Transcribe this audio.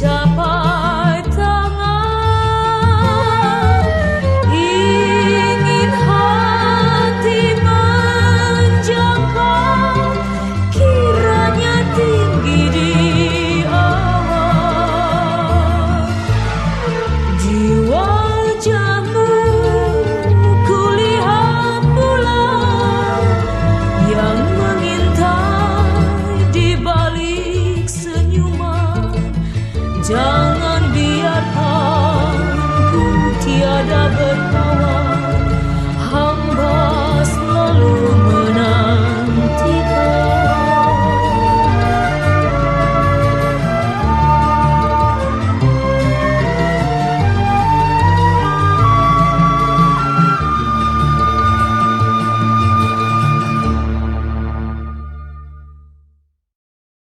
dicapai